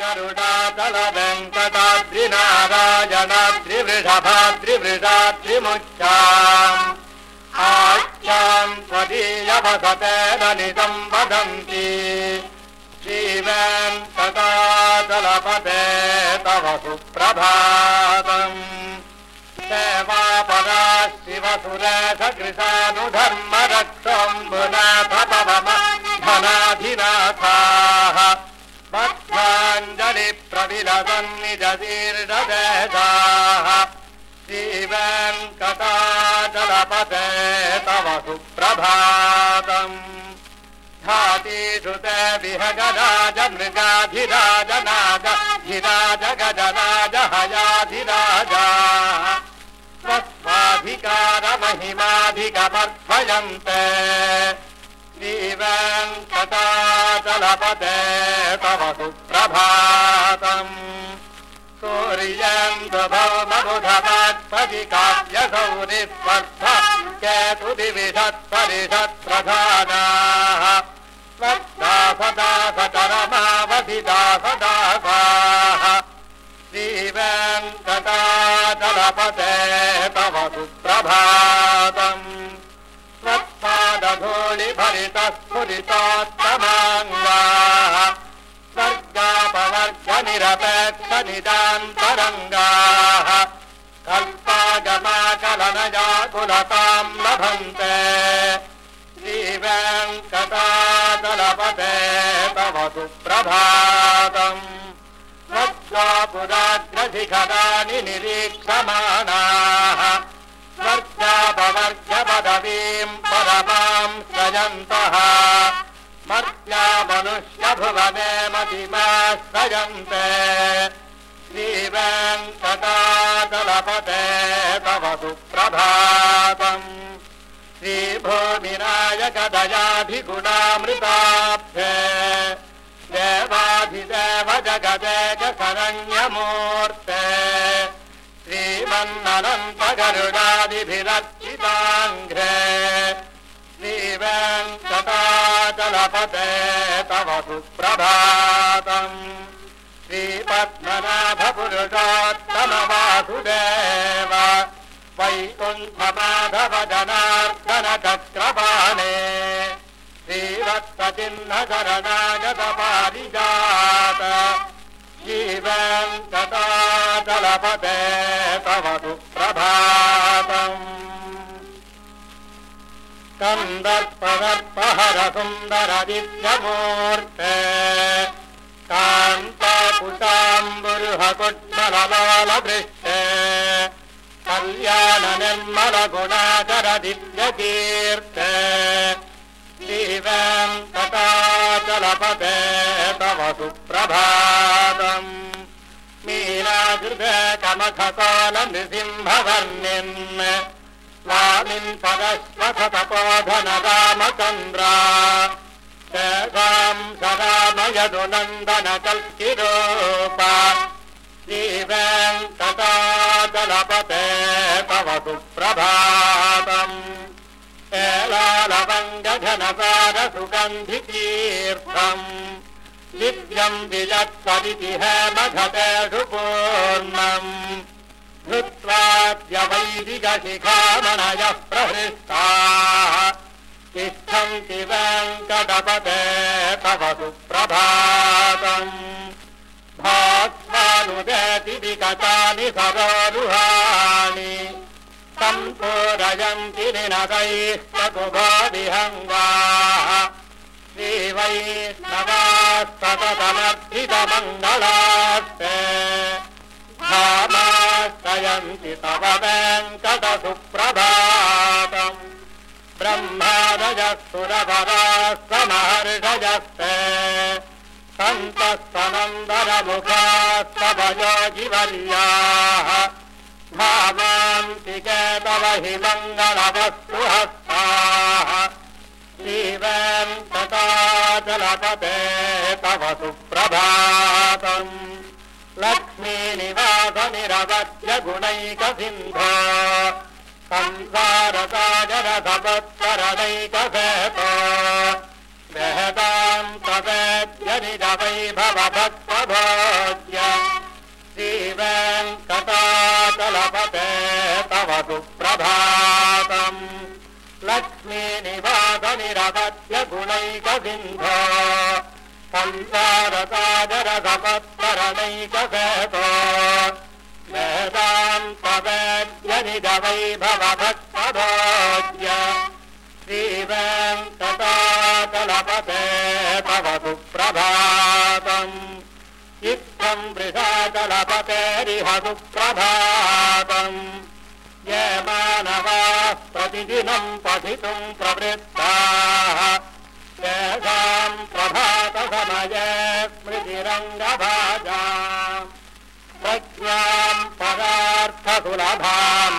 गरुडाचल वेङ्कटाद्रिनारायणाद्रिवृषभाद्रिवृषाद्रिमुख्याम् आख्याम् त्वदीयवसतेन वदन्ति। श्रीवेङ्कटाचलपते तव सुप्रभातम्। सेवापदा शिवसुरेशकृशानुधर्म रक्षम्बुनाथ धनाधिनाथाः भक्ताञ्जलि प्रविलदन् निजदीर्ढदेशाः जीवन् कटाजलपते तव सुप्रभातम्। धातीषु ते विहगराज मृगाधिराजनाग धिराज गजराज हयाधिराजाः स्वस्वाधिकारमहिमाधिगमर्थयन्ते जीवन् कटाजलपते तव सुप्रभातम् सूर्यम् दुभौमबुधवात्पदि काव्यसौरिस्पर्ध केतुदिविषत्परिषत्प्रधानाः स्वर्धा सदा सतरमावधिदा सदासाः श्रीवेङ्कटाचलपते तव सुप्रभातम् स्वत्पादधूलिभरितः स्फुरितोत्तमाङ्गाः स्वर्गापवर्गनिरपेक्षनिदान्तरङ्गाः कल्पागमाकलनजाकुलताम् लभन्ते। श्रीवेङ्कटाचलपते तव सुप्रभातम्। स्वर्गापुराग्रशिखराणि निरीक्षमाणाः। स्वर्गापवर्गपदवीम् परमाम् सृजन्तः। मर्त्या मनुष्यभुवने मतिमाश्रयन्ते श्रीवेङ्कटाचलपते सुप्रभातम् श्रीभूमिनायकदयाधिगुणामृताब्धे देवाधिदेव जगदेक शरण्यमूर्ते श्रीमन्ननन्तगरुडादिभिरर्चिताङ्घ्रे। श्रीवेङ्कटाचलपते तव सुप्रभातम्। श्रीपद्मनाभपुरुषोत्तमवासुदेव वैकुण्ठमाधव जनार्दन चक्रपाणे श्रीवत्सचिह्नशरणागत पारिजात श्रीवेङ्कटाचलपते तव सुप्रभातम्। कन्दर्पदर्पहर निर्मल गुणाचर दिव्यकीर्ते श्रीवेङ्कटाचलपते तव सुप्रभातम्। कमखकाल नृसिंहवर्णिन् स्वामिन् परश्वतपोधन रामचन्द्रा तेषाम् सरामयदु नन्दन कल्किरूपा श्रीवेङ्कटाचलपते तव सुप्रभातम्। एलालवङ्गघनसार सुगन्धितीर्थम् दिव्यम् विजत्सरिति हेमघटेषु पूर्णम् धृत्वाद्यवैदिकशिखामणयः प्रहृष्टाः। तिष्ठन्ति वेङ्कटपते तव सुप्रभातम्। भास्वानुदेति विकटानि सरोरुहाणि निनदैस्तकुभादिहङ्गाः श्रीवैष्णवाः सततमर्थितमङ्गलास्ते भामाश्रयन्ति तव वेङ्कटसुप्रभातम्। समहर्षयस्ते सन्तस्तनन्दरमुखाः तव योगिवर्याः भावान्तिके तव हि मङ्गलवस्तु हस्ताः श्रीवेङ्कटाचलपते तव सुप्रभातम्। लक्ष्मीनिवासनिरवद्य गुणैकसिन्धो। संसारसागरसपत्तरणैकसेतो सुप्रभातम्। लक्ष्मीनिवादनिरपत्य गुणैकसिन्ध। संसारसादरगपत्तरणैकसेतो वेदाम् तवेद्यनिदवैभवभक्तभोज्य श्रीवेङ्कटाचलपते तव सुप्रभातम्। इत्थम् वृषाचलपतेरिह सुप्रभातम्। प्रतिदिनम् पठितुम् प्रवृत्ताः। तेषाम् प्रभातसमये स्मृतिरङ्गभाजा प्रज्ञाम् पदार्थसुलभाम्